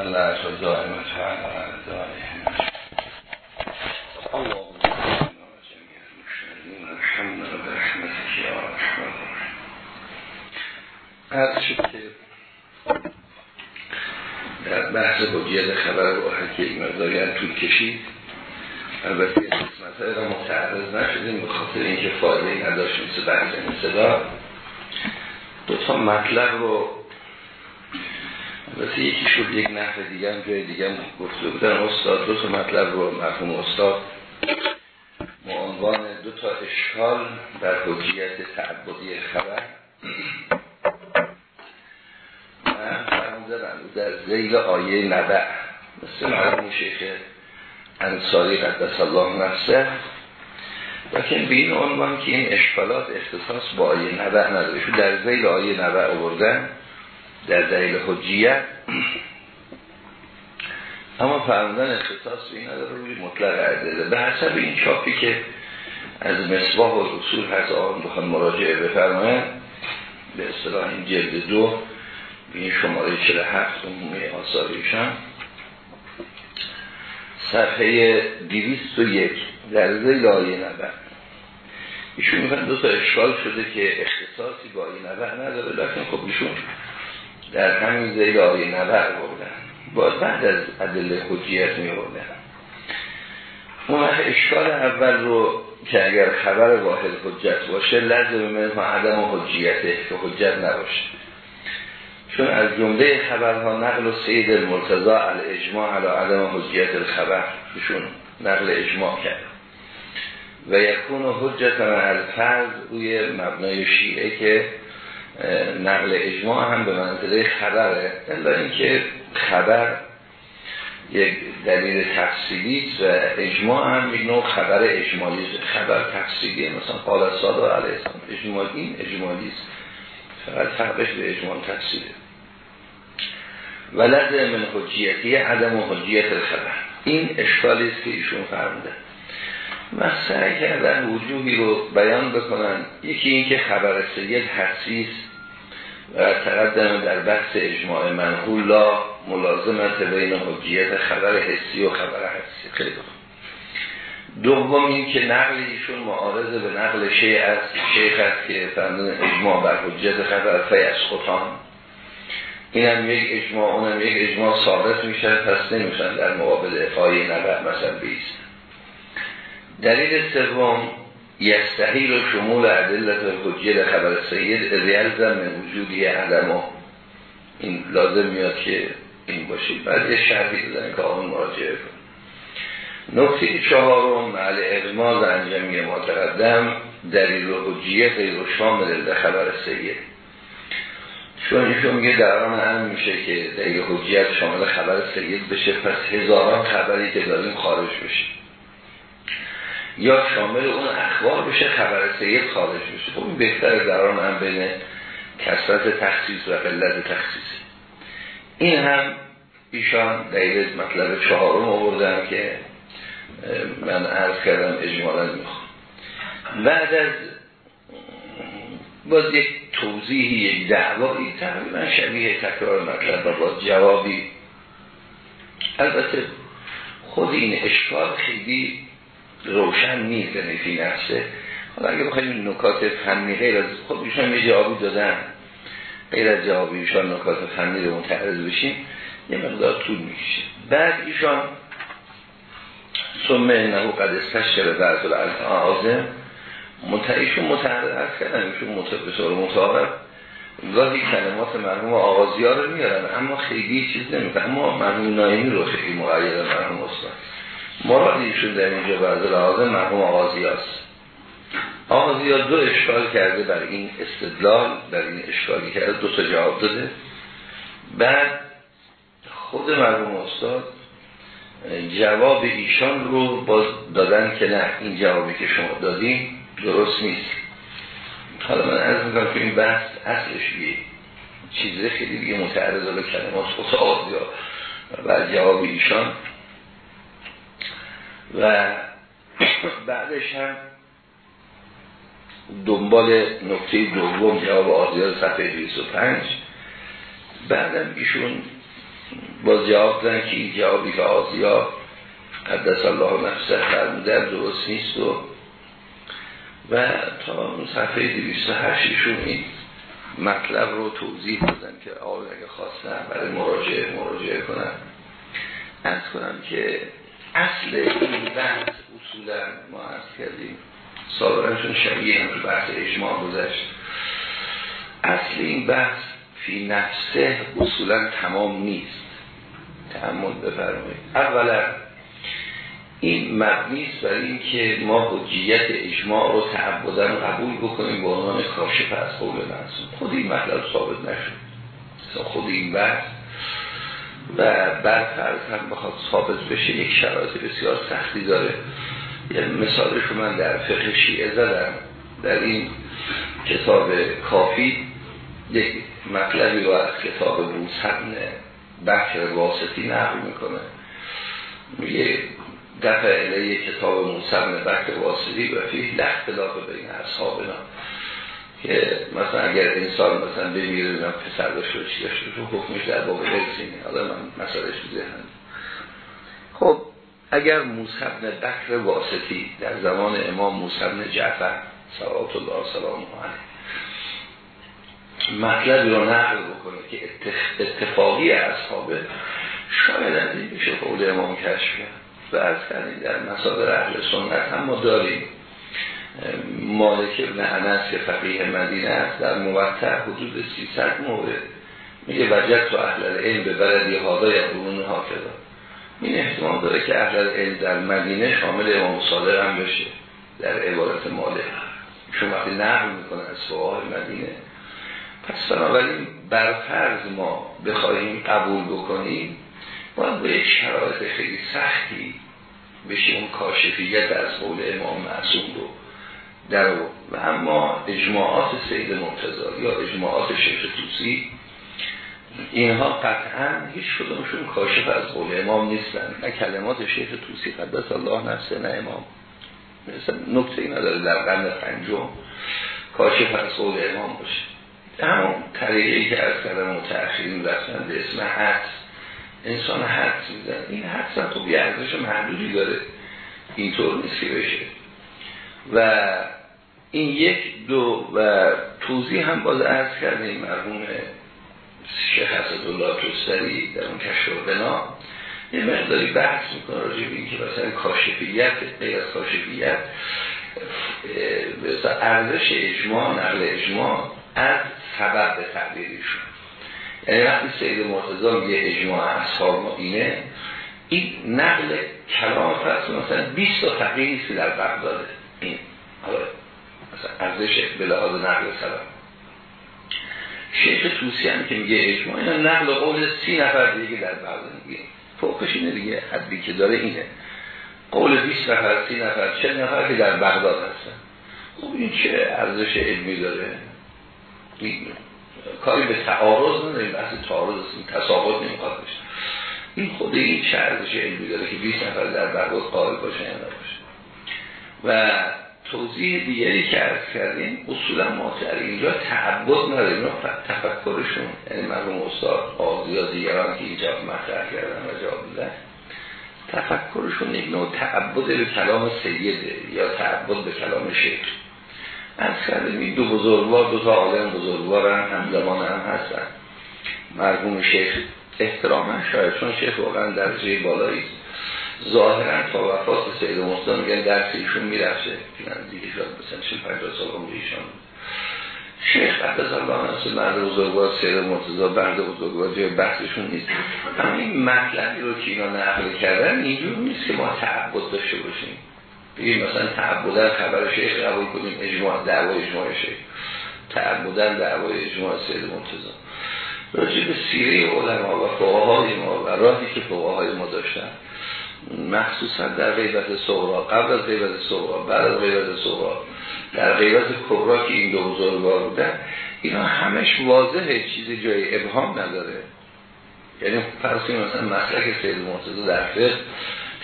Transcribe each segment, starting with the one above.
الله و دائم فعلا على دائم اللهم الحمد برحمتك يا الرحيم هذا شد که در بحث حجیت خبر واحد که این مقداری طول کشید البته قسمت های را متعرض نشدیم به خاطر اینکه فایده نداشت مثل بحث صدا دو تا مطلب رو البته یکی شد یک نحو دیگه هم جای دیگه هم گفته بودن. استاد دو تا مطلب رو مرحوم استاد عنوان دو تا اشکال در حجیت تعبدی خبر. در زیل آیه نبع. مثل مرحوم شیخ انصاری قدس الله نفسه. لیکن به این عنوان که این اشکالات اختصاص با آیه نبع نداره. شو در زیل آیه نبع آوردن. در دلیل حجیت. اما فرمودن اختصاص به این نداره روی مطلق عدده به حسب این چاپی که از مصباح و رسول هست آن بخوان مراجعه بفرماین به اصطلاح این جلد دو به این شماره 47 عمومی آثاریشان. صفحه 201 در زیل آیه نبع ایشون میگن دو تا اشکال شده که اختصاصی با آیه نبع نداره. لیکن خب ایشون در همین زیل آیه نبع بردن. باید بعد از عدل حجیت می بردن. اون اشکال اول رو که اگر خبر واحد حجت باشه لازم من عدم حجیته که حجت نباشه. چون از جمله خبرها نقل و سید المرتضا الاجماع علی عدم حجیت الخبر. بشون نقل اجماع کرد. و یکون حجت من الفرض روی مبنای شیعه که نقل اجماع هم به منزله خبره الا اینکه خبر یک دلیل تفصیلی و اجماع هم یک نوع خبر اجمالی خبر تفصیلیه. مثلا قال صادق علیه السلام اجمالی اجمالی است. فقط فرقش به اجمال تفصیله. ولد من حجیتی عدم و حجیت الخبر. این اشکالی است که ایشون فرمودن. من سعی کردن وجوهی رو بیان بکنن یکی این که خبر سید حسیس و تقدم در بحث اجماع منحول لا ملازمت بین حجیت خبر حسی و خبر حسی. خیلی دوم این که نقل ایشون معارضه به نقل شیخ است. شیخ است که فرمودن اجماع بر حجیت خبر فی از خطان این هم یک اجماع اونم یک اجماع ثابت میشه. پس نمیشن در مقابل افای نبع مثلا بیست. دلیل سوم یستحیل و شمول عدلت حجیت خبر سید ریلزم وجودی عدم این لازم میاد که این باشید بعد یه شرحی بزنید که آن مراجعه کن نکته چهارم معل اغماز انجامی ما تقدم دلیل و حجیت غیر شامل در خبر سید. چون ایشون میگه در آن هم میشه که دلیل حجیت شامل خبر سید بشه. پس هزاران خبری که داریم خارج بشه. یا شامل اون اخبار بشه خبر سید خارج بشه. خب این بهتر در آن هم بین کسرت تخصیص و قلت تخصیص این هم ایشان دلیل مطلب چهارم آوردن که من عرض کردم اجمالا می‌خوام. بعد از باز یک توضیحی یک دعوایی تقریبا شبیه تکرار مطلب و باز جوابی. البته خود این اشکال خیلی روشن نیست یعنی فی نفسه حالا اگه بخوایم نکات فنی غیر از خب ایشان یه جوابی دادن غیر از جوابی ایشان نکات فنی رو متعرض بشیم یه مقدار طول می‌کشه. بعد ایشان ثم انه قد استشکر بعض الالفاظ ایشون متعرض کردن ایشون طور متعارف گاهی کلمات مرحوم آغازی ها رو میارن اما خیلی چیز نمی‌کنه. اما مرحوم نایمی رو خیلی مقید مرحوم استاد. مراد ایشون در اینجا بعض لحاظه مرحوم آغازی هست آغازی ها دو اشکال کرده بر این استدلال بر این اشکالی کرده دو تا جواب داده. بعد خود مرحوم استاد جواب ایشان رو باز دادن که نه این جوابی که شما دادیم درست نیست. حالا من از می‌کنم که این بحث اصلش یه چیزه خیلی دیگه متعرض به کلمات یا و جواب ایشان و بعدش هم دنبال نکته دوم جواب آزیاد صفحه 205 بعدم ایشون باز جواب دادن که این جوابی که آزیاد قدس الله نفسه فرمودن درست نیست و و تا صفحه 208 ایشون این مطلب رو توضیح دادن که آقای اگه خواستن برای مراجعه مراجعه کنن. از کنم که اصل این بحث اصولا ما از کردیم سابقا شبیه هم بحث اجماع گذشت. اصل این بحث فی نفسه اصولا تمام نیست. تعمل بفرمایید. اولا این مبنیست برای اینکه ما حجیت اجماع رو تعبدن قبول بکنیم به عنوان کاشف از قول منصوب خود این مطلب ثابت نشد. خود این بحث و برفرض هم بخواد ثابت بشه یک شرایط بسیار سختی داره. یه مثالش رو من در فقه شیعه زدم. در این کتاب کافی یک مطلبی رو از کتاب بوسن بخش واسطی نقل می‌کنه. میگه دفع علیه کتاب موسیقی بخش واسطی و فیه لختلاف بین اصحابنا. که مثلا اگر انسان مثلا بمیره نم پسر داشته و چی داشته تو حکمش در باب ارسینه حالا من مسئلهش هم خب اگر موسیقی بکر واسطی در زمان امام موسیقی جعفر صلوات الله سلام علیه مطلب رو نقل بکنه که اتفاقی اصحابه شاید از این بشه قول امام کشف و از کردیم در مسادر اهل سنت هم ما داریم. مالک ابن انس که فقیه مدینه است در موقع حدود 300 مورد میگه وجد تو اهل العلم به بلدی هادا یا قرون ها این احتمال داره که اهل العلم در مدینه شامل امام صادق هم بشه در عبارت مالک. چون وقتی نقل می‌کنه از فقاه مدینه. پس بنابراین برفرض ما بخواهیم قبول بکنیم باید به یک شرایط خیلی سختی بشه اون کاشفیت از قول امام معصوم رو. در و اما اجماعات سید مرتضی یا اجماعات شیخ توسی اینها قطعا هیچ کدومشون کاشف از قول امام نیستن. نه کلمات شیخ توسی قدس الله نفسه نه امام. مثلا نکته ای نداره در قرن پنجم کاشف از قول امام باشه. همون طریقی که از کردن متأخرین رفتن به اسم حدس انسان حدس میزن این حدس هم خب یه ارزش محدودی داره. اینطور نیست که بشه. و این یک دو و توضیح هم باز عرض کردیم مرحوم شیخ الله توستری در اون کشف بنا یه مقداری بحث می‌کنه راجع به اینکه مثلا کاشفیت غیر از کاشفیت ارزش اجماع نقل اجماع از سبب به تعبیریشون یعنی وقتی سید مرتضی میگه اجماع اصحاب ما اینه این نقل کلام فرض مثلا 20 تا که در بغداده. این حالا ارزش به لحاظ نقل سبب شیخ توسی هم که میگه اجماع اینا نقل قول سی نفر دیگه در بغداد میگه فوقش اینه دیگه حدی که داره اینه. قول 20 نفر سی نفر چه نفر که در بغداد هستن. خب این چه ارزش علمی داره؟ کاری به تعارض نداریم بحث تعارض تساقط نمی‌خواد بشه این خود این چه ارزش علمی داره که 20 نفر در بغداد قائل باشه یا نباشه؟ و توضیح دیگری که عرض کردیم اصولا ما در اینجا تعبد نداریم. تفکرشون یعنی مرحوم استاد قاضی یا دیگران که اینجا مطرح کردن و جواب تفکرشون یک نوع تعبد به کلام سیده یا تعبد به کلام شیخ. از کردیم این دو بزرگوار دو تا عالم بزرگوار هم همزمان هم هستن. مرحوم شیخ احتراما شاید چون شیخ واقعا درجه بالایی ظاهرا تا وفات سید مصطفی میگن درس ایشون می‌رفته. نزدیک شد مثلا 40 50 سال عمر ایشون شیخ قدس الله مرد بزرگوار سید مرتضی برد بزرگوار جای بحثشون نیست. اما این مطلبی رو که اینا نقل کردن اینجور نیست که ما تعبد داشته باشیم. بگیم مثلا تعبدن خبر شیخ قبول کنیم اجماع دعوای اجماع شیخ. تعبدن دعوای اجماع سید مرتضی. راجع به سیره علما و فقهای ما و راهی که فقهای ما داشتن. مخصوصا در غیبت صغرا قبل از غیبت صغرا بعد از غیبت صغرا در غیبت کبرا که این دو بزرگوار بودن اینا همش واضحه چیزی جای ابهام نداره. یعنی فرضی مثلا مسلک سید مرتضی در فقه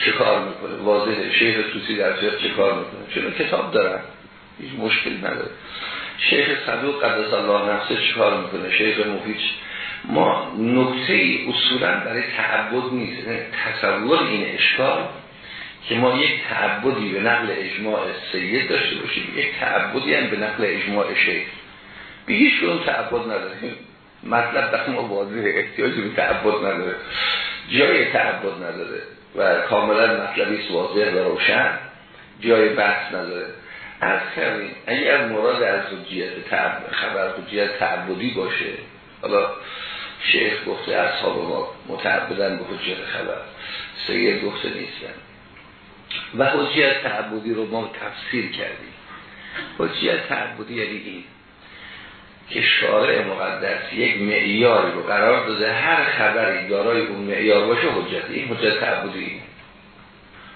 چه کار می‌کنه؟ واضحه شیخ توسی در فقه چه کار می‌کنه؟ چون کتاب دارن؟ هیچ مشکلی نداره. شیخ صدوق قدس الله نفسه چیکار می‌کنه؟ شیخ مفید ما نکته اصولا برای تعبد نیست. یعنی تصور این اشکال که ما یک تعبدی به نقل اجماع سید داشته باشیم یک تعبدی هم به نقل اجماع شیخ. به هیچ اون تعبد نداریم. مطلب دقیق ما واضح احتیاجی به تعبد نداره. جای تعبد نداره و کاملا مطلبی واضح و روشن. جای بحث نداره. از کردیم اگر مراد از حجیت خبر حجیت تعبدی باشه حالا شیخ گفته اصحاب ما متعبدن به حجیت خبر؟ سید گفته نیستن. و حجیت تعبدی رو ما تفسیر کردیم. حجیت تعبدی یعنی این که شارع مقدس یک معیاری رو قرار داده هر خبری دارای اون معیار باشه حجت این حجت تعبدی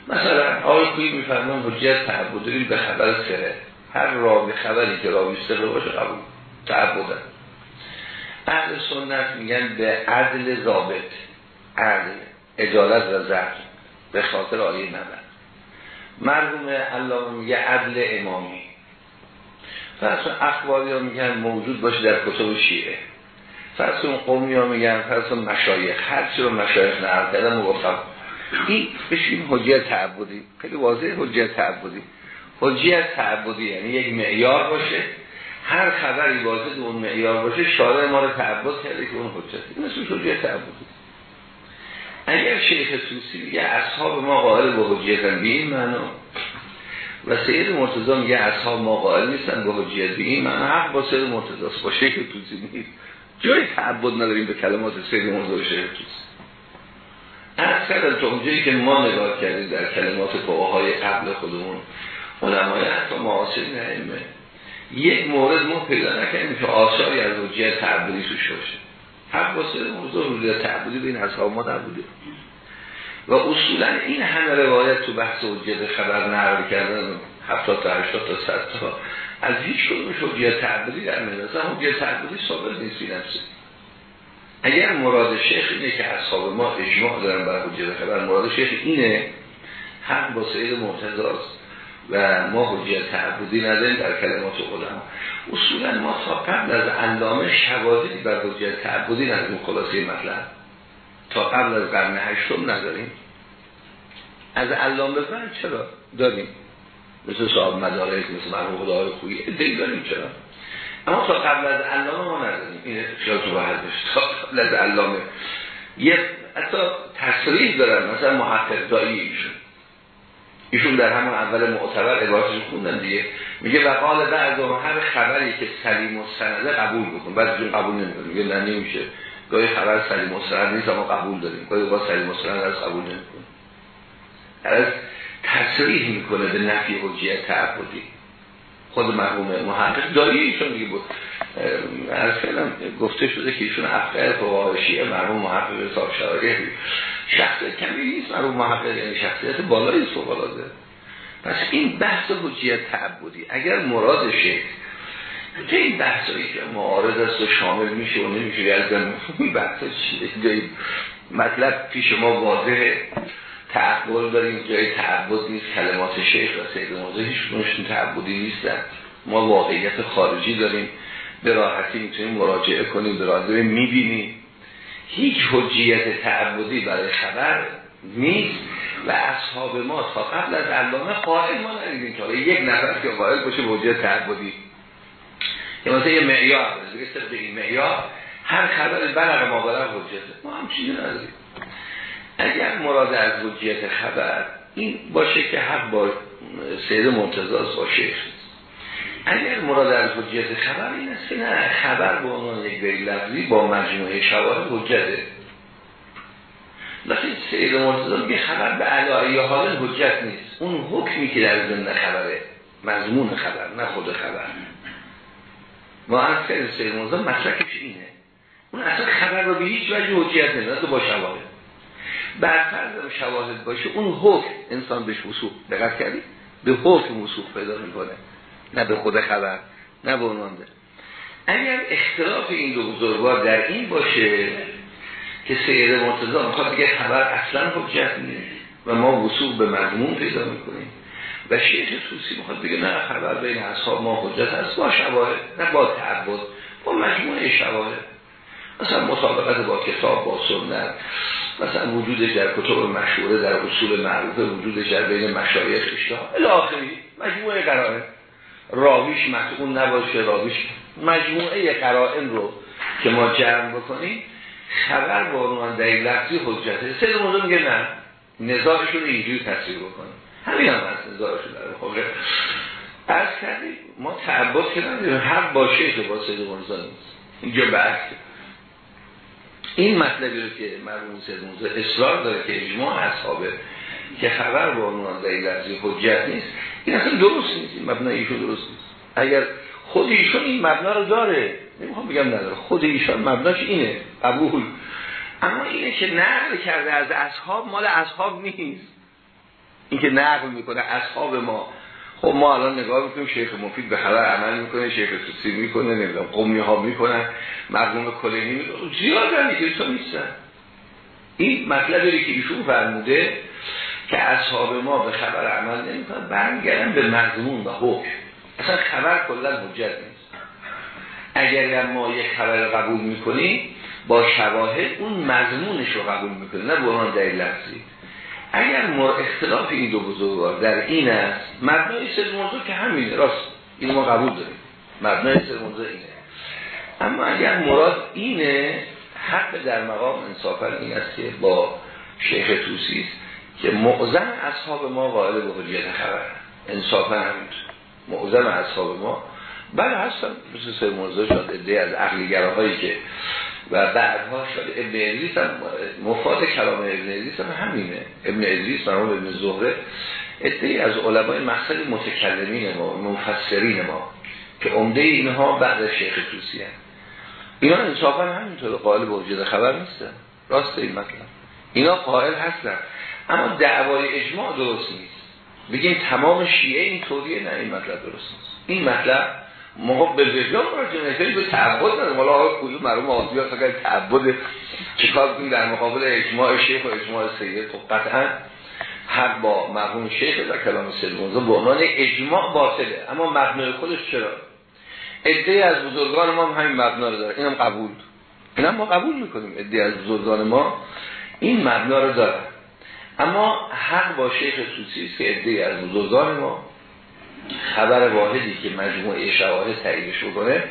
مثلا آقای کوی میفرمان حجت تعبدی به خبر سره. هر راوی خبری که راوی سره باشه قبول تعبدن اهل سنت میگن به عدل ضابط عدل اجالت و زرد به خاطر آیه نبر مرحوم علامه میگه عدل امامی. فرض اخباری ها میگن موجود باشه در کتب شیعه. فرض قومی ها میگن فرض مشایخ. هر چی رو مشایخ نقل کردن مگفتم این بشیم حجیت تعبدی. خیلی واضح حجیت تعبدی. حجیت تعبدی یعنی یک معیار باشه. هر خبری واضح اون معیار باشه شارع ما رو تعبد کرده که اون حجت مثل حجیت تعبدی. اگر شیخ توسی میگه اصحاب ما قائل به حجیتن به این معنا و سید مرتضی میگه اصحاب ما قائل نیستن به حجیت این معنا حق با سید مرتضی با شیخ توسی نیست. جای تعبد نداریم به کلمات سید مرتضی و شیخ توسی از کردن تا اونجایی که ما نگاه کردیم در کلمات فقهای قبل خودمون علمای حتی معاصر نهیمه یک مورد ما پیدا نکنیم که آثاری از حجیت تعبدی توش باشه. حق با سید مرتضی رو تعبدی به این اصحاب ما تعبدی و اصولا این همه روایت تو بحث حجیت خبر نقل کردن 70 تا 80 تا 100 تا از هیچ کدومش حجیت تعبدی در اصلا حجیت تعبدی ثابت نیست نفسه اگر مراد شیخ اینه که اصحاب ما اجماع دارن بر حجیت خبر مراد شیخ اینه حق با سید مرتضی و ما حجیت تعبدی نداریم در کلمات علما. اصولا ما تا قبل از علامه شواهدی بر حجیت تعبدی نداریم خلاصه مطلب. تا قبل از قرن هشتم نداریم. از علامه بعد چرا داریم؟ مثل صاحب مدارک مثل مرحوم خدای خویی ادهی داریم چرا؟ اما تا قبل از علامه ما نداریم. این خیالتون راحت بشه تا قبل از علامه. یه حتی تصریح دارن مثلا محقق دایی ایشون. ایشون در همون اول معتبر عبارتش خوندن دیگه. میگه وقال بعد هر خبری که سلیم و سنده قبول بکن جون قبول نمی‌کنه. میگه نه نمیشه. گاهی خبر سلیم و نیست اما قبول داریم. گاهی با سلیم و از قبول نمی‌کنه. از تصریح می‌کنه به نفی حجیت تعبدی خود مرحوم محقق دایی ایشون دیگه بود. از فعلا گفته شده که ایشون افقه فواهشی مرحوم محقق صاحب شرایه شخصیت کمی نیست مرحوم محقق یعنی شخصیت بالایی است پس این بحث حجیت تعبدی. اگر مراد شکل که این بحثایی که معارض است و شامل میشه و نمیشه یزدن این بحث چیه مطلب پیش ما واضحه. تعبد داریم جای تعبد نیست. کلمات شیخ و سید موضوع هیچ تعبدی نیستن. ما واقعیت خارجی داریم. به راحتی می‌تونیم مراجعه کنیم به راحتی می‌بینیم. هیچ حجیت تعبدی برای خبر نیست و اصحاب ما تا قبل از علامه قائل ما ندیدیم که یک نفر که قائل باشه به حجیت تعبدی. که مثلا یه معیار دیگه به این معیار هر خبر بلغ ما بلغ حجته ما هم چیزی نداریم. اگر مراد از حجیت خبر این باشه که حق با سید مرتضاست با شیخ اگر مراد از حجیت خبر این است که نه خبر به عنوان یک بری لفظی با مجموعه شواهد حجته. لیکن سید مرتضی میگه خبر به علایه حال حجت نیست. اون حکمی که در ضمن خبره مضمون خبر نه خود خبر. ما از که سید مرتضی مسلکش اینه. اون اصلا خبر رو به هیچ وجه حجیت نیست با شواهد. بر فرض شواهد باشه اون حکم انسان بهش وصول. دقت کردی؟ به حکم وصول پیدا می‌کنه. نه به خود خبر نه به عنوان ده. اگر اختلاف این دو بزرگوار در این باشه که سید مرتضی می‌خواد بگه خبر اصلا حجت نیست و ما وصول به مضمون پیدا می‌کنیم و شیخ توسی می‌خواد بگه نه خبر بین اصحاب ما حجت هست با شواهد نه با تعبد با مجموعه شواهد. مثلا مطابقت با کتاب با سنت مثلا وجود در کتب مشهوره در اصول معروفه وجود در بین مشایخ اشتها الاخری مجموعه قرائن. راویش مسئول نباشه راویش مجموعه قرائن رو که ما جمع بکنیم خبر با عنوان در لفظی حجته سید موضوع میگه نه نزاعشون اینجوری تصویر بکنیم. همین هم هست نزاعشون در خب از کردیم ما تعبد که نداریم هر باشه که با سید موضوع نیست. اینجا بحث. این مطلبی رو که مرمون سید موضوع اصرار داره که اجماع اصحابه که خبر با عنوان در لفظی حجت نیست این اصلا درست نیست این مبنای ایشون درست نیست. اگر خود ایشون این مبنا رو داره نمی‌خوام بگم نداره. خود ایشان مبناش اینه قبول. اما اینه که نقل کرده از اصحاب مال اصحاب نیست. این که نقل می‌کنه اصحاب ما. خب ما الان نگاه می‌کنیم شیخ مفید به خبر عمل می‌کنه شیخ توسی می‌کنه نمی‌دونم قومی ها می‌کنن مرموم کلینی زیاد هم که نیستن. این مطلبی که ایشون فرموده که اصحاب ما به خبر عمل نمی‌کنن برمیگردن به مضمون و حکم. اصلا خبر کلا حجت نیست. اگر ما یک خبر قبول می‌کنیم با شواهد اون مضمونش رو قبول می‌کنیم نه برهان در لفظی اگر مر اختلاف این دو بزرگوار در این است مبنای سر موضوع که همینه راست. این ما قبول داریم. مبنای سر موضوع اینه. اما اگر مراد اینه حق در مقام انصافا این است که با شیخ توسی که معظم اصحاب ما قائل به حجیت خبر. انصافا همینطور. معظم اصحاب ما. بله هستن مثل سر موضوع شد. ادهی از عقلیگراهایی که و بعدها شد. ابن ادریس هم مفاد کلام ابن ادریس هم همینه. ابن ادریس مرحوم ابن زهره ادهی از علمای مقصد متکلمین ما مفسرین ما که عمده اینها بعد شیخ توسی هم. اینا انصافا همینطور قائل به وجود خبر نیستن. راست این مطلب. اینا قائل هستن. اما دعوای اجماع درست نیست. بگیم تمام شیعه این طوریه نه این مطلب درست نیست. این مطلب ما به وجدان مراجعه نکنیم به تعبد نداریم. حالا آقای کوی مرحوم آزیا فقط تعبد چیکار کنیم در مقابل اجماع شیخ و اجماع سید؟ خب قطعا حق با مرحوم شیخ در کلام موضوع به عنوان اجماع باطله. اما مبنای خودش چرا؟ ادعای از بزرگان ما هم همین مبنا رو داره. اینم قبول. اینم ما قبول می‌کنیم. ادعای از بزرگان ما این مبنا رو داره اما حق با شیخ توسی است که ادعای از بزرگان ما خبر واحدی که مجموعه شواهد تاییدش بکنه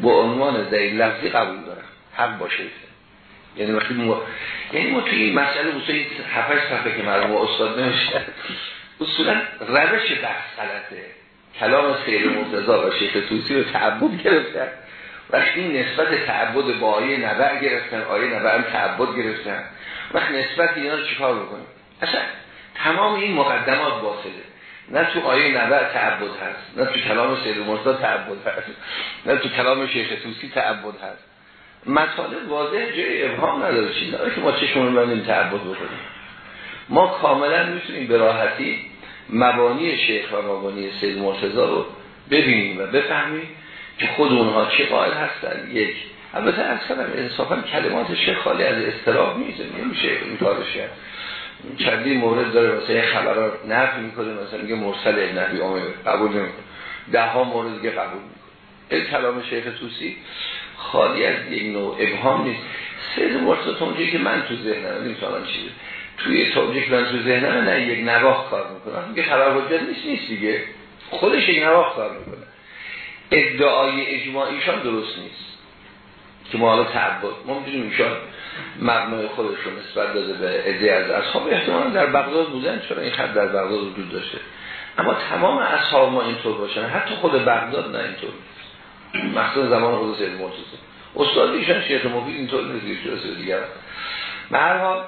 با عنوان دلیل لفظی قبول داره حق با شیخ. یعنی وقتی ما یعنی ما توی مسئله اصولی هفتش صفحه که مرموم استاد نمیشه اصولا روش بحث غلطه. کلام سیر مرتضا و شیخ توسی رو تعبد گرفتن. وقتی نسبت تعبد با آیه نبع گرفتن آیه نبع هم تعبد گرفتن. وقتی نسبت اینا رو چیکار بکنیم؟ اصلا تمام این مقدمات باطله. نه تو آیه نبع تعبد هست نه تو کلام سید مرتضی تعبد هست نه تو کلام شیخ توسی تعبد هست. مطالب واضح جای ابهام نداره. چیز نداره که ما چشمون این تعبد بکنیم. ما کاملا می‌تونیم به راحتی مبانی شیخ و مبانی سید مرتضی رو ببینیم و بفهمیم که خود اونها چه قائل هستن. یک البته از انصافا کلمات شیخ خالی از استراب نیست نمیشه این کارش کرد چندی مورد داره مثلا خبرات نفی می‌کنه مثلا میگه مرسل نبی آمده قبول نمی‌کنه. ده ها مورد دیگه قبول می‌کنه. این کلام شیخ توسی خالی از یک نوع ابهام نیست. سید مرسل تونجی که من تو ذهنم نمی‌تونم چیزه توی توجیه که من تو ذهنم نه یک نواخ کار می‌کنم میگه خبر حجت نیست نیست دیگه. خودش یک نواخ کار می‌کنه. ادعای اجماعیشان درست نیست. که ما حالا تعبد. ما می‌دونیم ایشان مبنای خودش رو نسبت داده به عده از اصحاب احتمالا در بغداد بودن چرا این خط در بغداد وجود داشته؟ اما تمام اصحاب ما اینطور باشن حتی خود بغداد نه اینطور مخصوصا زمان خود سید مرتضی استاد ایشان شیخ مفید اینطور نیست جلسه دیگر به هر حال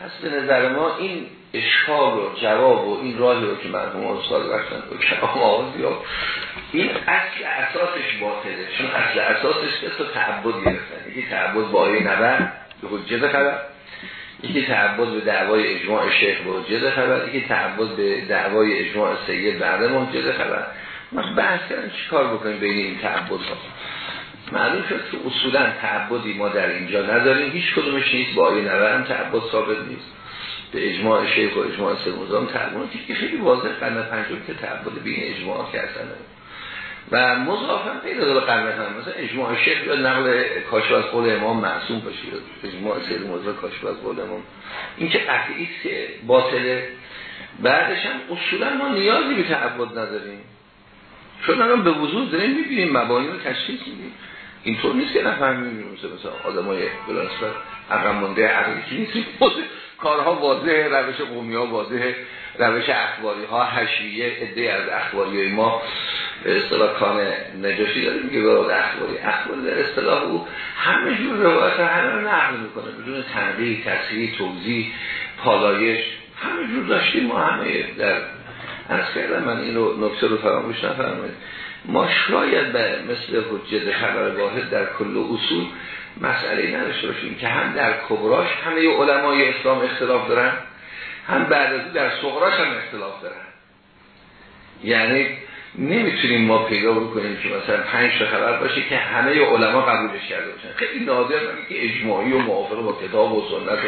پس به نظر ما این اشکال و جواب و این راهی رو که مرحوم استاد رفتن و کلام آوازی این اصل اساسش باطله. چون اصل اساسش که تو تعبد گرفتن. یکی تعبد با آیه نبر به حجت خبر یکی تعبد به دعوای اجماع شیخ به حجت خبر یکی تعبد به دعوای اجماع سید بعد حجت خبر. ما بحث کردن چیکار بکنیم بین این تعبد ها؟ معلوم شد که اصولا تعبدی ما در اینجا نداریم هیچ کدومش نیست. با آیه نبر هم تعبد ثابت نیست. به اجماع شیخ و اجماع سلموزان تعبون که خیلی واضح قرن پنجم که تعبد بین اجماع که و مضافن پیدا داره قرن هم. مثلا اجماع شیخ یا نقل کاشف از قول امام معصوم باشید اجماع سلموزان کاشف از قول امام. این که قطعی که باطله. بعدش هم اصولا ما نیازی به تعبد نداریم. چون الان به وضوح داریم می‌بینیم مبانی رو تشخیص میدیم اینطور نیست که نفهمیم مثل مثلا آدم های بلانسفر مونده عقلی نیست کارها واضحه روش قومی ها واضحه. روش اخباری ها هشیه عده از اخباری های ما به اصطلاح کان نجاشی داریم که به اخباری. اخباری در اصطلاح او همه جور روایت همه رو نقل می‌کنه بدون تنبیه تصحیح توضیح پالایش همه جور داشتیم ما همه در از کردم من اینو نکته رو فراموش نفرمایید. ما شاید به مثل حجت خبر واحد در کل اصول مسئله نداشته باشیم که هم در کبراش همه علمای اسلام اختلاف دارن هم بعد از در صغراش هم اختلاف دارن. یعنی نمی‌تونیم ما پیدا بکنیم که مثلا پنج خبر باشه که همه علما قبولش کرده باشن. خیلی نادر که اجماعی و موافق با کتاب و سنت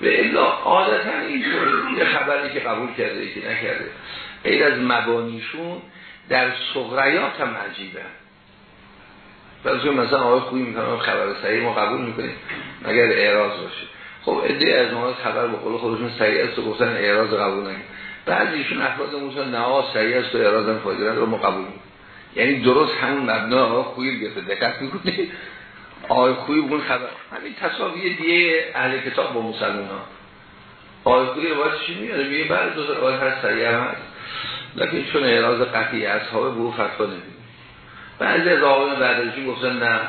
و الا عادتا اینطور یه خبری که قبول کرده که نکرده. غیر از مبانیشون در صغریات هم عجیبه. بعضی مثلا آقای خوبی می‌کنم خبر صحیح ما قبول می‌کنیم مگر اعراض باشه. خب ایده از ما خبر به قول خودشون صحیح است و گفتن اعراض قبول نکنیم بعضیشون افراد موسیقی نه صحیح است و اعراض هم فایده رو ما قبول می‌کنیم یعنی درست همون مبنا آقای خوبی گرفته دقت می‌کنید آقای خوبی بگون خبر. همین تصاوی دیگه اهل کتاب با مسلمان ها آقای خوبی روایت چی میاد میگه بعد دو تا هست صحیح هم هست. لیکن چون اعراض قطعی اصحاب به او فتوا نمیده بعضی از آقایان بعدشون گفتن نه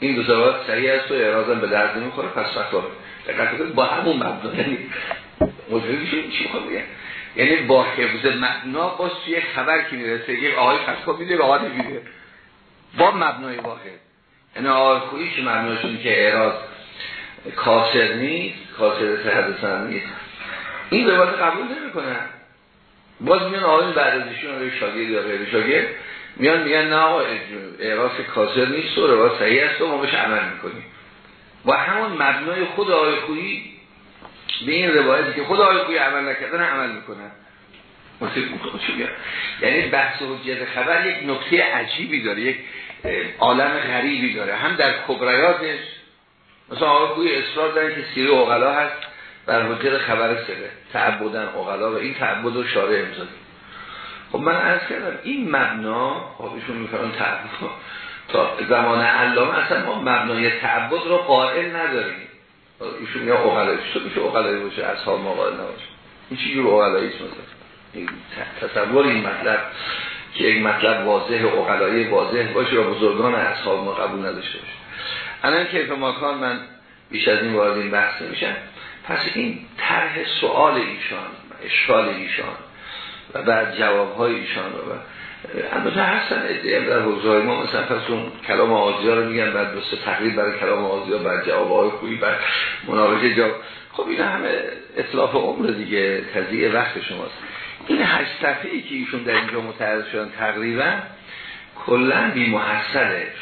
این دو روایت صحیح است و اعراضم به درد نمی‌خوره پس فتوا دقت با همون مبنا. یعنی چی می‌خوام بگم یعنی با حفظ معنا با توی خبر که می‌رسه؟ یک آقای فتوا میده و آقای میده. با مبنای واحد. یعنی آقای خویی که مبناشون که اعراض کاسر نیست کاسر صحت نیست. این روایت قبول نمی‌کنن. باز میان آقای بعد از ایشون آقای شاگرد یا غیر شاگرد میان میگن نه آقا اعراض کاسر نیست و روایت صحیح است و ما بهش عمل می‌کنیم. با همون مبنای خود آقای خویی به این روایتی که خود آقای خویی عمل نکردن عمل می‌کنن. یعنی بحث حجیت خبر یک نکته عجیبی داره یک عالم غریبی داره. هم در کبریاتش مثلا آقای خویی اصرار دارن که سیره اغلا هست بر حجیت خبر سره. تعبدن اغلا و این تعبد رو شارع امزادی خب من عرض کردم این مبنا خب ایشون می‌کنن تعبد. تا زمان علامه اصلا ما مبنای تعبد رو قائل نداریم. ایشون میگه اغلایی چطور میشه اغلایی باشه؟ اصحاب ما قائل نباشه. این چی جور اغلایی تصور این مطلب که یک مطلب واضح اغلایی واضح باشه و بزرگان اصحاب ما قبول نداشته باشه. الان کیف ماکان من بیش از این وارد این بحث نمیشم. پس این طرح سوال ایشان اشکال ایشان و بعد جواب های ایشان رو البته هستن ادعیم در حوزه ما مثلا پس اون کلام آزیا رو میگن بعد دوست تقریب برای کلام آزیا بعد جواب های خوبی بعد مناقشه جواب. خب این همه اطلاف عمر دیگه تضییع وقت شماست. این هشت صفحه ای که ایشون در اینجا متعرض شدن تقریبا کلا بی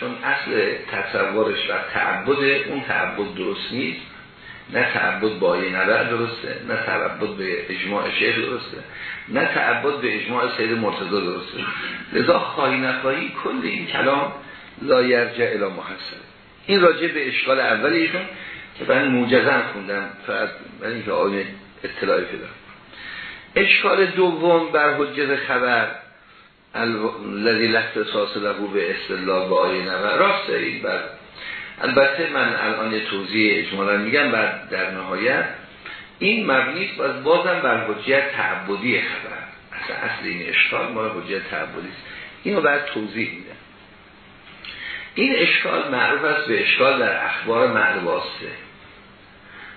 چون اصل تصورش و تعبد اون تعبد درست نیست. نه تعبد با نظر درسته نه تعبد به اجماع شیخ درسته نه تعبد به اجماع سید مرتضی درسته. لذا خواهی نخواهی کل این کلام لا یرجع محصل این راجع به اشکال اولیشون که من موجزن خوندم فقط من اینکه آیه اطلاعی پیدا اشکال دوم بر حجت خبر الذي لخت له به اصطلاح به آیه نبر راست این بر البته من الان یه توضیح اجمالا میگم بعد در نهایت این مبنی باز بازم بر حجیت تعبدی خبر. اصلا اصل این اشکال ما حجیت تعبدی است. اینو بعد توضیح میدم. این اشکال معروف است به اشکال در اخبار معلواسته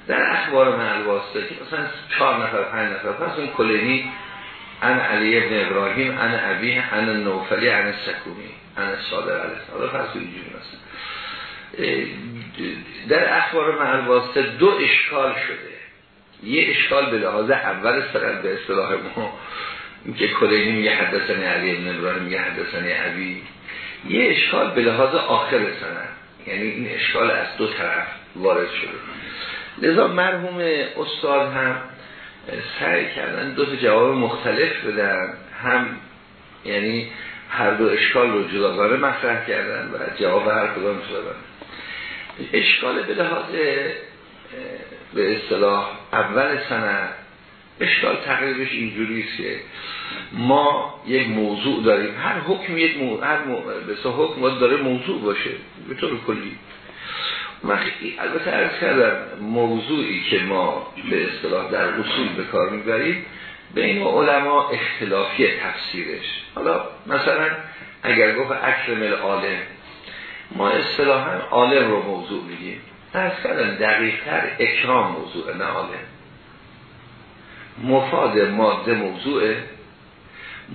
در اخبار معلواسته که مثلا چهار نفر پنج نفر پس این کلینی ان علی ابن ابراهیم ان عبیه ان نوفلی ان سکومی ان صادر علیه حالا پس اینجوری مثلا. در اخبار معلواسته دو اشکال شده. یه اشکال به لحاظ اول سرد به اصطلاح ما که کلینی میگه حدثنی علی ابن ابراهیم میگه حدثنی عبی یه اشکال به لحاظ آخر سند. یعنی این اشکال از دو طرف وارد شده. لذا مرحوم استاد هم سعی کردن دو جواب مختلف بدن. هم یعنی هر دو اشکال رو جداگانه مطرح کردن و جواب هر کدام دادن اشکال به لحاظ به اصطلاح اول سنه اشکال تقریبش اینجوری است که ما یک موضوع داریم. هر حکم یک موضوع هر به حکم داره موضوع باشه. به طور کلی. البته ارز کردم موضوعی که ما به اصطلاح در اصول به کار می‌بریم بین علما اختلافی تفسیرش. حالا مثلا اگر گفت اکرم عالم ما اصطلاحا عالم رو موضوع میگیم. ارز کردم دقیقتر اکرام موضوع نه عالم. مفاد ماده موضوع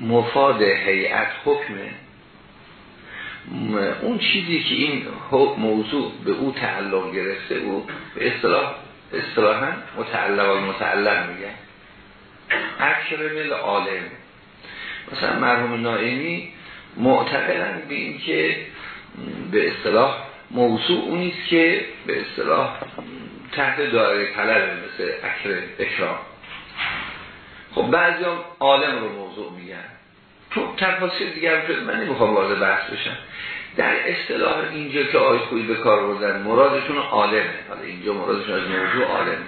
مفاد هیئت حکمه. اون چیزی که این موضوع به او تعلق گرفته او به اصطلاح اصطلاحا متعلق و متعلق میگن. اکرم عالم. مثلا مرحوم نائمی معتقدن به این که به اصطلاح موضوع اونیست که به اصطلاح تحت دایره طلب مثل اکرم اکرام. خب بعضی هم عالم رو موضوع میگن. تو تفاصیل دیگر شد من نمی‌خوام وارد بحث بشم. در اصطلاح اینجا که آی خویی به کار بردن مرادشون عالمه. حالا اینجا مرادشون از موضوع عالمه.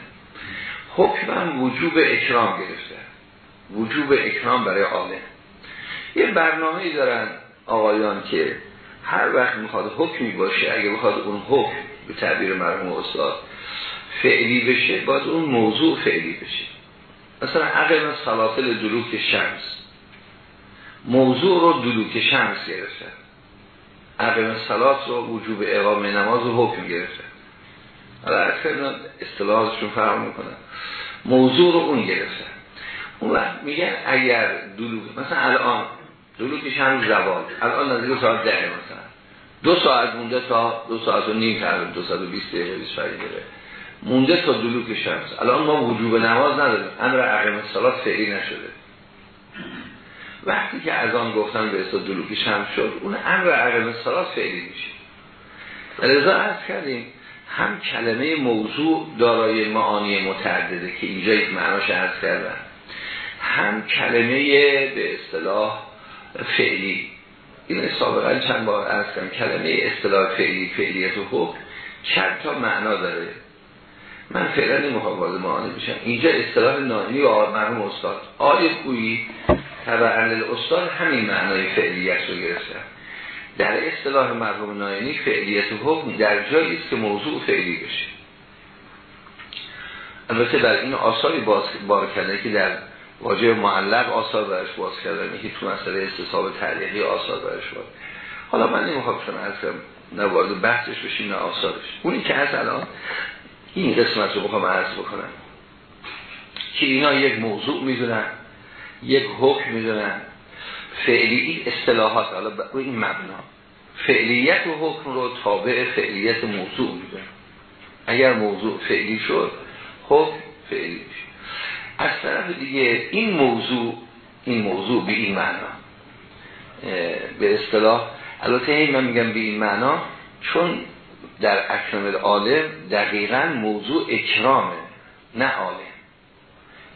حکم وجوب اکرام گرفته. وجوب اکرام برای عالم. یه برنامه دارن آقایان که هر وقت می‌خواد حکمی باشه اگه بخواد اون حکم به تعبیر مرحوم استاد فعلی بشه باید اون موضوع فعلی بشه. مثلا عقل سلاسل دلوک شمس. موضوع رو دلوک شمس گرفته. عقل سلات رو وجوب اقام نماز رو حکم گرفته. حالا اصلا اصطلاحاتشون فرام می‌کنن موضوع رو اون گرفته. اون وقت میگن اگر دلوک مثلا الان دلوک شمس زوال الان نزدیک ساعت ده مثلا. دو ساعت مونده تا دو ساعت و نیم تقریبا دو ساعت و بیست دقیقه بیست دقیقه. مونده تا دلوک شمس الان ما وجوب نماز نداریم. امر عقیم سلات فعلی نشده. وقتی که از آن گفتن به اصلا دلوک شمس شد اون امر عقیم سلات فعلی میشه. لذا از کردیم هم کلمه موضوع دارای معانی متعدده که اینجا یک معناش عرض کردن هم کلمه به اصطلاح فعلی. این سابقا چند بار عرض کردم. کلمه اصطلاح فعلی فعلیت و حکم چند تا معنا داره. من فعلا نمی‌خوام معانی بشم اینجا اصطلاح نانی و مرحوم استاد. آیه کویی تبعا استاد همین معنای فعلیت رو گرفتن. در اصطلاح مرحوم نایینی فعلیت و حکم در جایی است که موضوع فعلی بشه. البته در این آثاری بار کرده که در واژه معلق آثار برش باز کردن. که تو مسئله استصحاب تعلیقی آثار برش باز. حالا من نمی‌خوام شما از نه وارد بحثش بشیم نه آثارش. اونی که هست الان این قسمت رو بخوام عرض بکنم. که اینا یک موضوع می‌دونن یک حکم می‌دونن. فعلی اصطلاحات حالا این مبنا. فعلیت و حکم رو تابع فعلیت موضوع می‌دونن. اگر موضوع فعلی شد حکم فعلی میشه. از طرف دیگه این موضوع این موضوع به این معنا. به اصطلاح البته من میگم به این معنا چون در اکرام عالم دقیقا موضوع اکرامه نه عالم.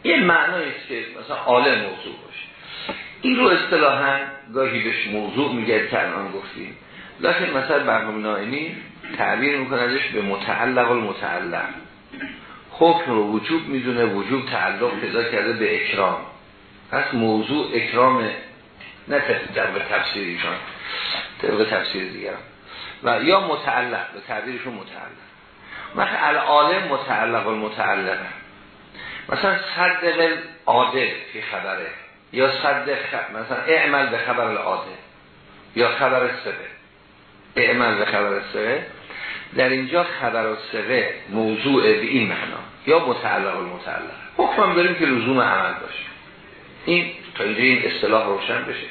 این معناییست که مثلا عالم موضوع باشه. این رو اصطلاحا گاهی بهش موضوع میگه که گفتیم. لیکن مثلا برنامه نائمی تعبیر میکنندش به متعلق المتعلق. حکم رو وجوب می‌دونه وجوب تعلق پیدا کرده به اکرام. پس موضوع اکرام نه به تفسیر ایشان طبق تفسیر دیگران. و یا متعلق به تعبیرشون متعلق. مثلا العالم متعلق و متعلق مثلا صدق عادل فی خبره. یا صدق مثلا اعمل به خبر العادل. یا خبر سبه اعمل به خبر سبه در اینجا خبر سبه موضوع به این معنا. یا متعلق و متعلق. حکم داریم که لزوم عمل باشه. این تا اینجا این اصطلاح روشن بشه.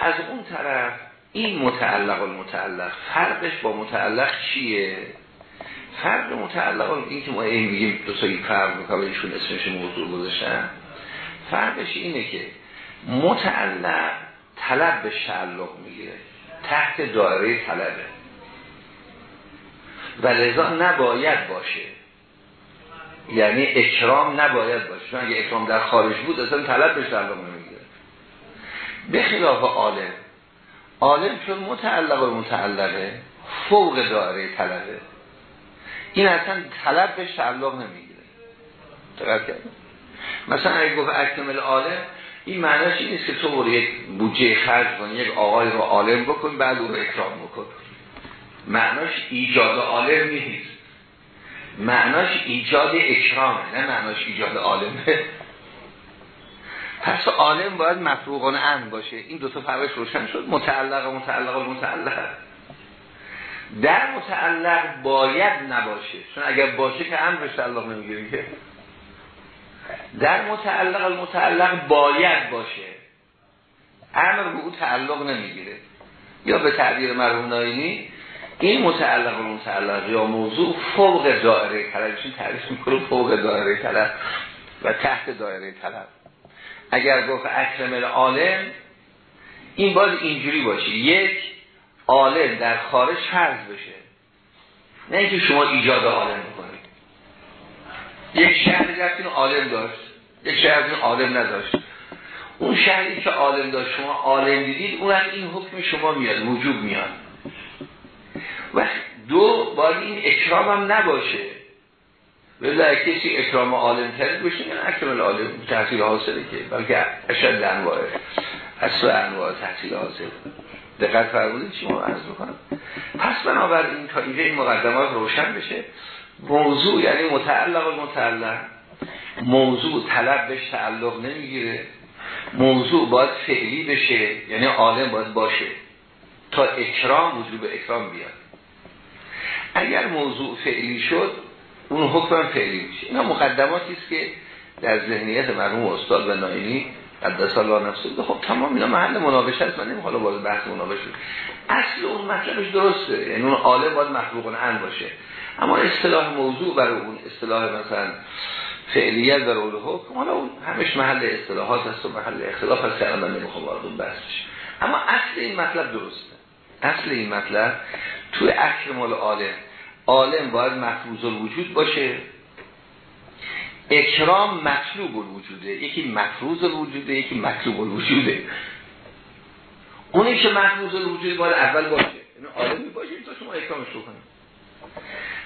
از اون طرف این متعلق و متعلق فرقش با متعلق چیه؟ فرق متعلق این که ما این میگیم دو سایی فرق می‌کنم ایشون اسمش موضوع گذاشتن. فرقش اینه که متعلق طلب به تعلق می‌گیره. تحت دایره طلبه. و لذا نباید باشه. یعنی اکرام نباید باشه. چون اگه اکرام در خارج بود اصلا طلب به تعلق نمی‌گیره به خلاف عالم عالم چون متعلق و متعلقه فوق دایره طلبه. این اصلا طلب به تعلق نمی‌گیره. دقت کردیم مثلا اگه گفت اکمل عالم این معنیش این نیست که تو یک بودجه خرج کنی یک آقای رو عالم بکن بعد او رو اکرام بکن. معناش ایجاد عالم نیست. معناش ایجاد اکرامه نه معناش ایجاد عالمه. پس عالم باید مفروغان امن باشه. این دو تا فرقش روشن شد. متعلق متعلق متعلق. در متعلق باید نباشه. چون اگر باشه که امرش تعلق نمی‌گیره که. در متعلق المتعلق باید باشه. امر به او تعلق نمی‌گیره. یا به تعبیر مرحوم ناینی این متعلق و متعلق یا موضوع فوق دائره طلبشون تعریف می‌کنه فوق دائره طلب و تحت دائره طلب. اگر گفت اکرم عالم این باید اینجوری باشه. یک عالم در خارج فرض بشه. نه اینکه شما ایجاد عالم بکنید یک شهر رفتین عالم داشت. یک شهر عالم نداشت. اون شهری که عالم داشت شما عالم دیدید اون این حکم شما میاد وجود میاد. و دو باید این اکرام هم نباشه. ولی کسی اکرام عالم کرد بشه یعنی اکرام عالم تحصیل حاصله که بلکه اشد انواع اصل انواع تحصیل حاصل دقت فرمودید چی ما عرض بکنم پس بنابراین تا اینجا این مقدمات روشن بشه. موضوع یعنی متعلق و متعلق. موضوع طلب بهش تعلق نمی‌گیره. موضوع باید فعلی بشه یعنی عالم باید باشه. تا اکرام وجوب اکرام بیاد. اگر موضوع فعلی شد اون حکم فعلی میشه. اینا مقدماتی است که در ذهنیت مرحوم استاد و ناینی قدس الله نفسه خب تمام اینا محل مناقشه است. من نمی‌خوام باز بحث مناقشه اصل اون مطلبش درسته. یعنی اون عالم باید مخلوق ان باشه. اما اصطلاح موضوع برای اون اصطلاح مثلا فعلیت در اول حکم حالا اون همش محل اصطلاحات هست و محل اختلاف هست که من نمی‌خوام وارد اون بحث اما اصل این مطلب درسته. اصل این مطلب توی اکرمال عالم عالم باید مفروض الوجود باشه. اکرام مطلوب الوجوده. یکی مفروض الوجوده یکی مطلوب الوجوده. اونی که مفروض الوجوده باید اول باشه. اینو عالمی باشه تا شما اکرامش رو کنید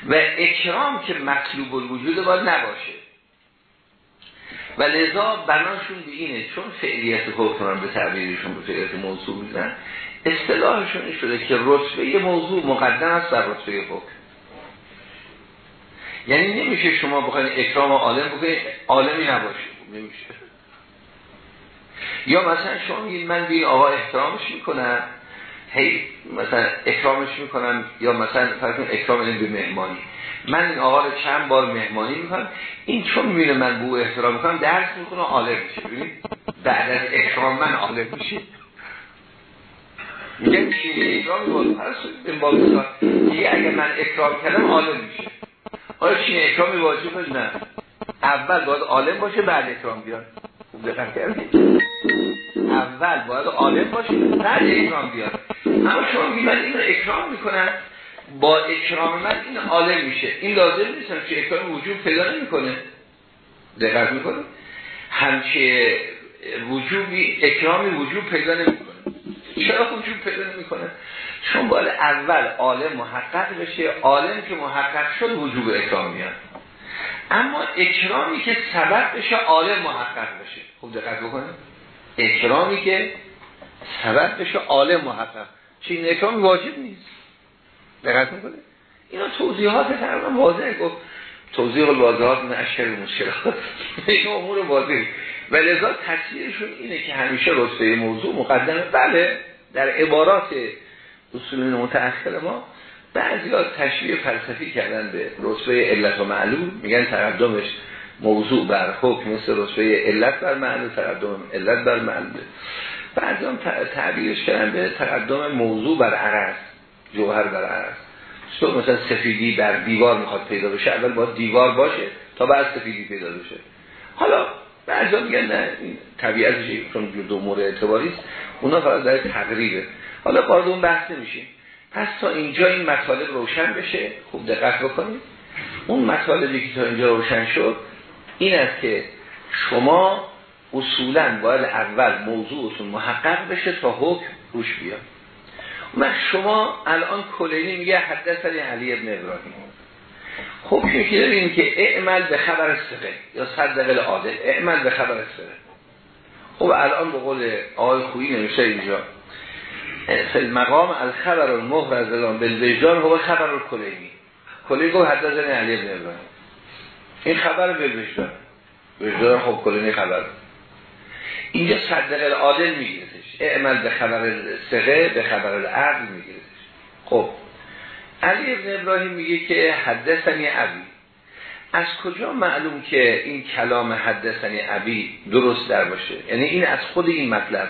و اکرام که مطلوب الوجوده باید نباشه. و لذا بناشون به اینه چون فعلیت حکمران به تعبیرشون به فعلیت موضوع میزن اصطلاحشون شده که رتبه موضوع مقدم است بر رتبه حکم. یعنی نمیشه شما بخواید اکرام عالم بکنید عالمی نباشه. نمیشه. یا مثلا شما میگید من به آقا احترامش می‌کنم. هی مثلا اکرامش می‌کنم. یا مثلا فرض اکرام این به مهمانی. من این آقا رو چند بار مهمانی می‌کنم. این چون می‌بینه من به او احترام می‌کنم درس می‌کنه عالم میشه. ببینید بعد از اکرام من عالم میشه. میگن چیه اکرام بود این باب میگه اگه من اکرام کردم عالم میشه. آیا چین اکرامی واجب نه. اول باید عالم باشه بعد اکرام بیاد خوب دقت اول باید عالم باشه بعد اکرام بیاد اما شما من این اکرام می‌کنم با اکرام من این عالم میشه. این لازم نیست که اکرام وجود پیدا نمی‌کنه. دقت می‌کنه همچه وجوبی اکرامی وجود پیدا نمی‌کنه. چرا وجود پیدا نمی‌کنه؟ چون باید اول عالم محقق بشه عالم که محقق شد وجوب اکرام میاد. اما اکرامی که سبب بشه عالم محقق بشه. خوب دقت بکنه اکرامی که سبب بشه عالم محقق. چه این اکرام واجب نیست. دقت می‌کنه اینا توضیحات تقریبا واضحه گفت. توضیح الواضحات من اشکر مشکلات این امور واضحه و لذا تصویرشون اینه که همیشه رسته موضوع مقدمه. بله. در عبارات اصولین متأخر ما بعضی ها تشریح فلسفی کردن به رتبه علت و معلوم میگن تقدمش موضوع بر حکم مثل رتبه علت بر معلوم تقدم علت بر معلوم بعضی هم تعبیرش کردن به تقدم موضوع بر عرض جوهر بر عرض. تو مثلا سفیدی بر دیوار می‌خواد پیدا بشه اول باید دیوار باشه تا بعد سفیدی پیدا بشه. حالا بعضی میگن نه طبیعتش چون دو مورد اعتباری است اونا فقط در تقریبه حالا وارد اون بحث نمیشیم. پس تا اینجا این مطالب روشن بشه خوب دقت بکنید. اون مطالبی که تا اینجا روشن شد این است که شما اصولا باید اول موضوعتون محقق بشه تا حکم روش بیاد. و شما الان کلینی میگه حدثنی علی ابن ابراهیم. که داریم که اعمل به خبر سقه یا صدق العادل اعمل به خبر سقه خب الان به قول آقای خویی نمیشه اینجا فی مقام الخبر المهرز الان بالوجدان هو خبر کلینی کلینی گفت حدثنی علی ابن ابراهیم. این خبر بالوجدان وجدان. خب کلینی خبر. اینجا صدق العادل میگیرتش اعمل به خبر سقه به خبر العقل میگیرتش خب علی ابن ابراهیم میگه که حدثنی عبی از کجا معلوم که این کلام حدثنی عبی درست در باشه؟ یعنی این از خود این مطلب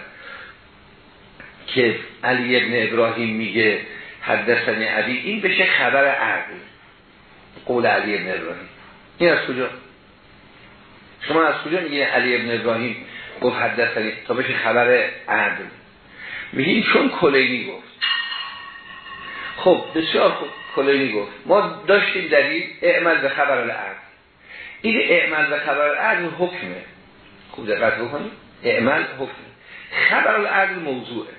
که علی ابن ابراهیم میگه حدثنی عبی این بشه خبر عقل. قول علی ابن ابراهیم. این از کجا؟ شما از کجا میگه علی ابن ابراهیم گفت حدثنی؟ تا بشه خبر عدل میگه چون کلینی گفت. خب بسیار خوب کلینی گفت. ما داشتیم دلیل اعمل به خبر العدل این اعمل به خبر العدل حکمه. خوب دقت بکنید. اعمل حکمه. خبر العدل موضوعه.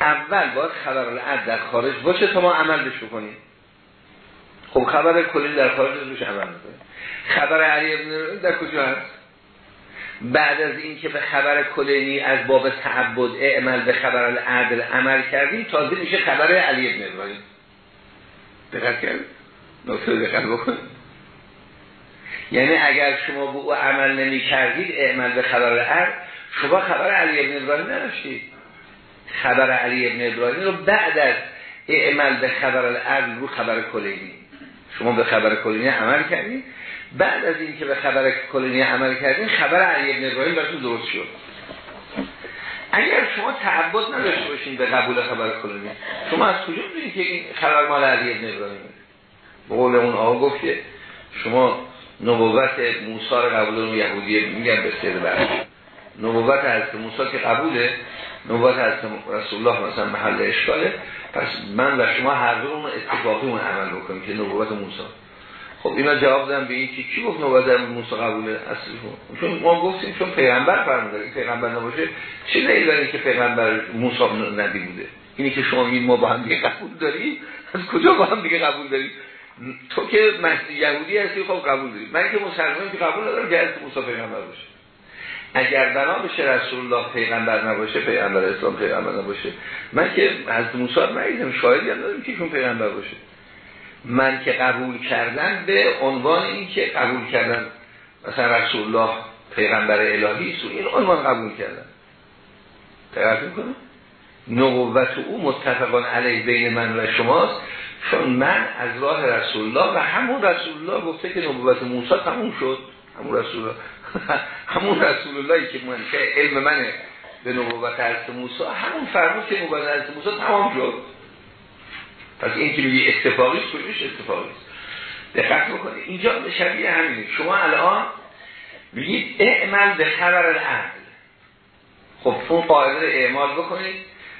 اول باید خبر العدل در خارج باشه تا ما عمل بش بکنیم. خب خبر کلی در خارج روش عمل می‌کنیم. خبر علی ابن در کجا هست؟ بعد از اینکه به خبر کلینی از باب تعبد اعمل به خبر العدل عمل کردیم تازه میشه خبر علی ابن ابراهیم. دقت کرد؟ نکته دقت بکن. یعنی اگر شما به او عمل نمی کردید اعمل به خبر العدل شما خبر علی ابن ابراهیم نداشتید. خبر علی ابن ابراهیم رو بعد از اعمل به خبر العدل رو خبر کلینی. شما به خبر کلینی عمل کردید بعد از اینکه به خبر کلینی عمل کردین خبر علی ابن ابراهیم براتون درست شد. اگر شما تعبد نداشته باشین به قبول خبر کلینی شما از کجا می‌دونید که این خبر مال علی ابن ابراهیم به قول اون آقا گفت که شما نبوت موسی رو قبول اون یهودیه میگن به سر برش نبوت حضرت موسی که قبوله نبوت حضرت رسول الله مثلا محل اشکاله. پس من و شما هر دو اون اتفاقی اون عمل بکنیم که نبوت موسی. خب اینا جواب دادن به این که کی گفت نوبت در موسی قبوله اصلی چون ما گفتیم چون پیغمبر فرمودن پیغمبر نباشه چه دلیل داره که پیغمبر موسی نبی بوده؟ اینی که شما میگید ما با هم دیگه قبول داریم؟ از کجا با هم دیگه قبول داریم؟ تو که مسیح یهودی هستی خب قبول داری. من که مسلمانم که قبول ندارم که موسی پیغمبر باشه. اگر بنا بشه رسول الله پیغمبر نباشه پیغمبر اسلام پیغمبر نباشه. من که از موسی ندیدم شاهدی هم دارم که پیغمبر باشه. من که قبول کردن به عنوان این که قبول کردن مثلا رسول الله پیغمبر الهی سو این عنوان قبول کردن دقیق می‌کنه نبوت او متفقان علیه بین من و شماست چون من از راه رسول الله و همون رسول الله گفته که نبوت موسی تموم شد. همون رسول الله همون رسول اللهی که من که علم منه به نبوت حضرت موسی. همون فرمود که نبوت حضرت موسی تمام شد. پس این که میگه اتفاقی است کجاش اتفاقی است؟ دقت بکنید اینجا شبیه همینه. شما الان میگید اعمل به خبر العدل. خب اون قاعده اعمال بکنید.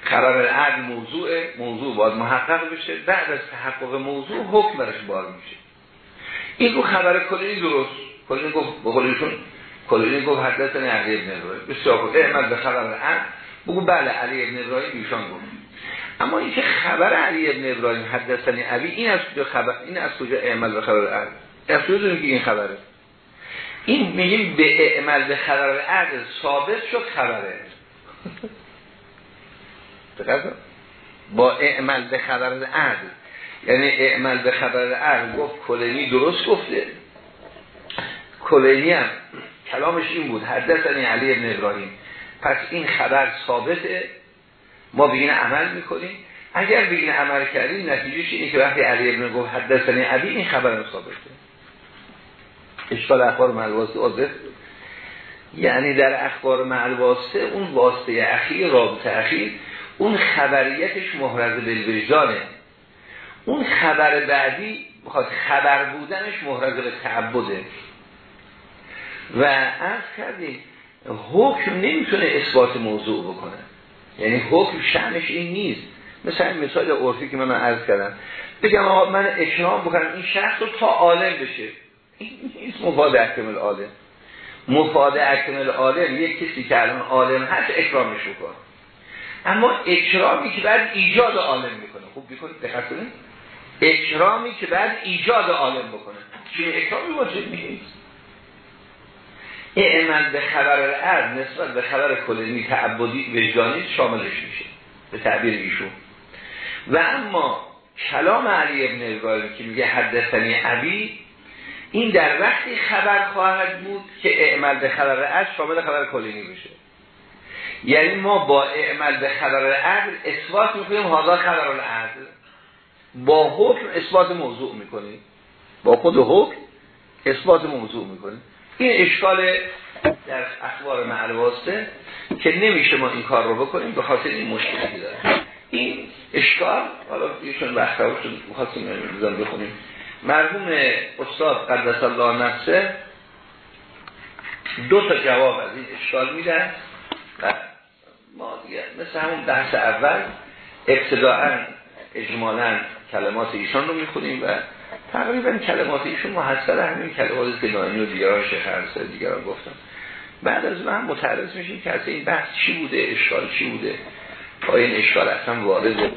خبر العدل موضوع موضوع باید محقق بشه. بعد از تحقق موضوع حکم برش بار میشه. این رو خبر کلی درست. کلی گفت بقولیشون کلی گفت حدثنی علی ابن ابراهیم. بسیار خود اعمل به خبر العدل. بگو بله علی ابن ابراهیم ایشان گفت. اما این که خبر علی ابن ابراهیم حدثنی علی این از کجا خبر این از کجا اعمال به خبر عدل از کجا که این خبره. این میگیم به اعمال به خبر عدل ثابت شد خبره. با اعمال به خبر عدل یعنی اعمال به خبر عدل گفت کلینی درست گفته. کلینی هم کلامش این بود. حدثنی علی ابن ابراهیم. پس این خبر ثابته. ما به عمل می‌کنیم. اگر به این عمل کردیم نتیجهش اینه که وقتی علی ابن گفت حدثنی علی این خبر ثابته اشکال اخبار ملواسه آزد یعنی در اخبار ملواسه اون واسطه اخیر رابطه اخیر اون خبریتش محرز بالوجدانه. اون خبر بعدی بخواد خبر بودنش محرز به تعبده. و از کردیم حکم نمی‌تونه اثبات موضوع بکنه. یعنی حکم شعنش این نیست. مثل این مثال عرفی که من عرض کردم بگم آقا من اکرام بکنم این شخص رو تا عالم بشه. این نیست مفاد اکمل عالم مفاد اکمل عالم یک کسی که الان عالم هست اکرامش بکن اما اکرامی که بعد ایجاد عالم می‌کنه. خوب بکنید دقت کنید. اکرامی که بعد ایجاد عالم بکنه. چه اکرامی واجب نیست. اعمل به خبر الارض نسبت به خبر کلینی تعبدی وجدانی شاملش میشه به تعبیر ایشون. و اما کلام علی ابن ابراهیم که میگه حدثنی عبی این در وقتی خبر خواهد بود که اعمل به خبر الارض شامل خبر کلینی بشه یعنی ما با اعمل به خبر الارض اثبات می‌کنیم حالا خبر الارض با حکم اثبات موضوع می‌کنیم. با خود حکم اثبات موضوع می‌کنیم. این اشکال در اخبار معلواسته که نمیشه ما این کار رو بکنیم به خاطر این مشکلی داره. این اشکال حالا ایشون وقت شد می‌خواستیم نمی‌دونم بخونیم. مرحوم استاد قدس الله نفسه دو تا جواب از این اشکال میدن و ما دیگه مثل همون بحث اول ابتداعا اجمالا کلمات ایشان رو می‌خونیم و تقریبا کلمات ایشون محصل همین کلمات که نانی و دیگران شیخ هرسه دیگران گفتم. بعد از من متعرض میشیم که از این بحث چی بوده اشکال چی بوده؟ تا این اشکال اصلا وارد بوده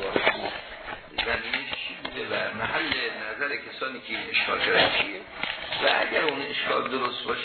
چی بوده و محل نظر کسانی که این اشکال شده چیه؟ و اگر اون اشکال درست باشه